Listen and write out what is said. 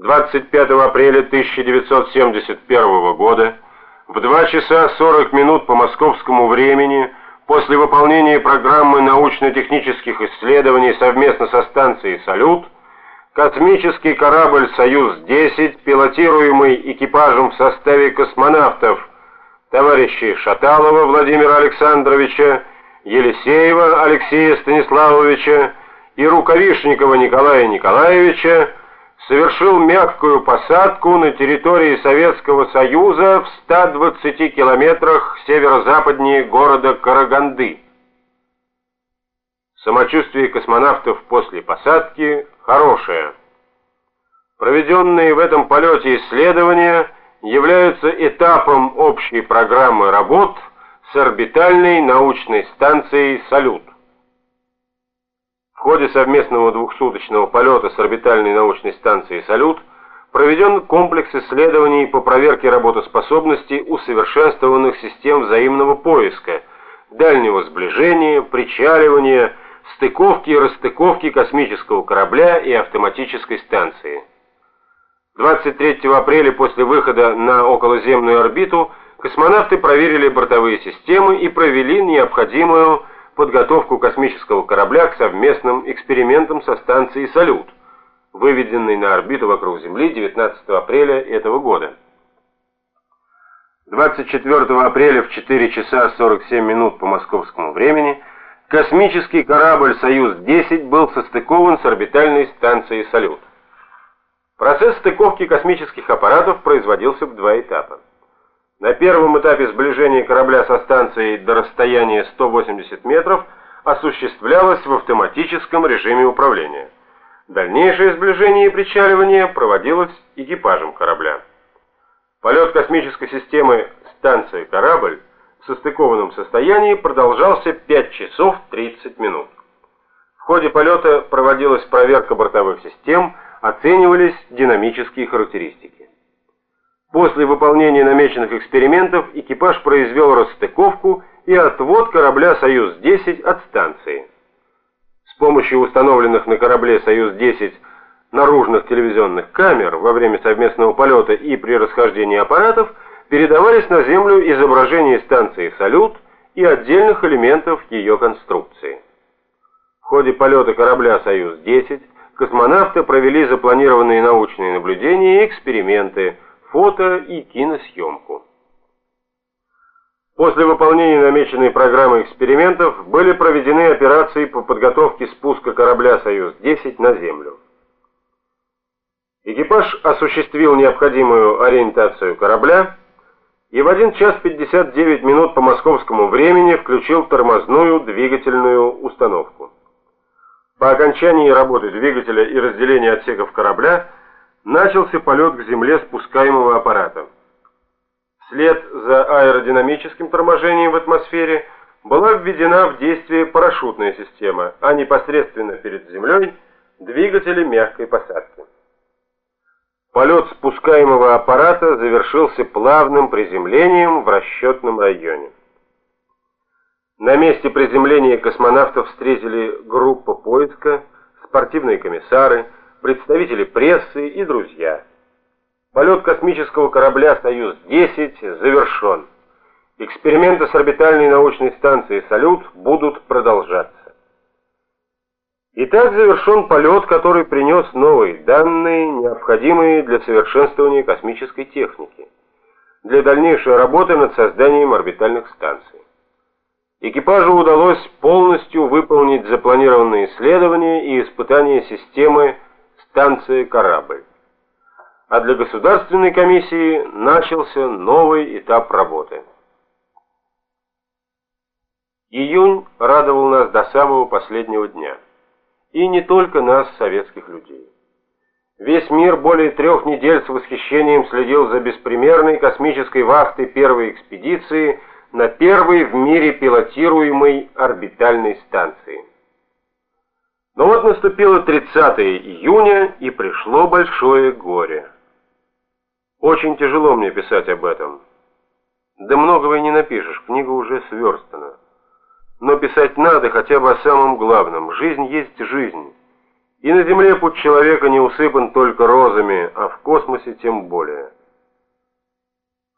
25 апреля 1971 года в 2 часа 40 минут по московскому времени после выполнения программы научно-технических исследований совместно со станцией «Салют» космический корабль «Союз-10», пилотируемый экипажем в составе космонавтов товарищей Шаталова Владимира Александровича, Елисеева Алексея Станиславовича и Рукавишникова Николая Николаевича совершил мягкую посадку на территории Советского Союза в 120 километрах северо-западнее города Караганды. Самочувствие космонавтов после посадки хорошее. Проведенные в этом полете исследования являются этапом общей программы работ с орбитальной научной станцией «Салют». В ходе совместного двухсуточного полета с орбитальной научной станцией «Салют» проведен комплекс исследований по проверке работоспособности усовершенствованных систем взаимного поиска, дальнего сближения, причаливания, стыковки и расстыковки космического корабля и автоматической станции. 23 апреля после выхода на околоземную орбиту космонавты проверили бортовые системы и провели необходимую подготовку космического корабля к совместным экспериментам со станцией «Салют», выведенной на орбиту вокруг Земли 19 апреля этого года. 24 апреля в 4 часа 47 минут по московскому времени космический корабль «Союз-10» был состыкован с орбитальной станцией «Салют». Процесс стыковки космических аппаратов производился в два этапа. На первом этапе сближения корабля со станцией до расстояния 180 метров осуществлялось в автоматическом режиме управления. Дальнейшее сближение и причаливание проводилось экипажем корабля. Полет космической системы станция-корабль в состыкованном состоянии продолжался 5 часов 30 минут. В ходе полета проводилась проверка бортовых систем, оценивались динамические характеристики. После выполнения намеченных экспериментов экипаж произвел расстыковку и отвод корабля «Союз-10» от станции. С помощью установленных на корабле «Союз-10» наружных телевизионных камер во время совместного полета и при расхождении аппаратов передавались на Землю изображения станции «Салют» и отдельных элементов ее конструкции. В ходе полета корабля «Союз-10» космонавты провели запланированные научные наблюдения и эксперименты – фото и киносъемку. После выполнения намеченной программы экспериментов были проведены операции по подготовке спуска корабля «Союз-10» на Землю. Экипаж осуществил необходимую ориентацию корабля и в 1 час 59 минут по московскому времени включил тормозную двигательную установку. По окончании работы двигателя и разделения отсеков корабля начался полет к земле спускаемого аппарата. Вслед за аэродинамическим торможением в атмосфере была введена в действие парашютная система, а непосредственно перед землей двигатели мягкой посадки. Полет спускаемого аппарата завершился плавным приземлением в расчетном районе. На месте приземления космонавтов встретили группа поиска, спортивные комиссары, представители прессы и друзья. Полет космического корабля «Союз-10» завершен. Эксперименты с орбитальной научной станцией «Салют» будут продолжаться. Итак, завершен полет, который принес новые данные, необходимые для совершенствования космической техники, для дальнейшей работы над созданием орбитальных станций. Экипажу удалось полностью выполнить запланированные исследования и испытания системы станция «Корабль». А для Государственной комиссии начался новый этап работы. Июнь радовал нас до самого последнего дня. И не только нас, советских людей. Весь мир более трех недель с восхищением следил за беспримерной космической вахтой первой экспедиции на первой в мире пилотируемой орбитальной станции. Но вот наступило 30 июня, и пришло большое горе. Очень тяжело мне писать об этом. Да многого и не напишешь, книга уже сверстана. Но писать надо хотя бы о самом главном. Жизнь есть жизнь. И на Земле путь человека не усыпан только розами, а в космосе тем более.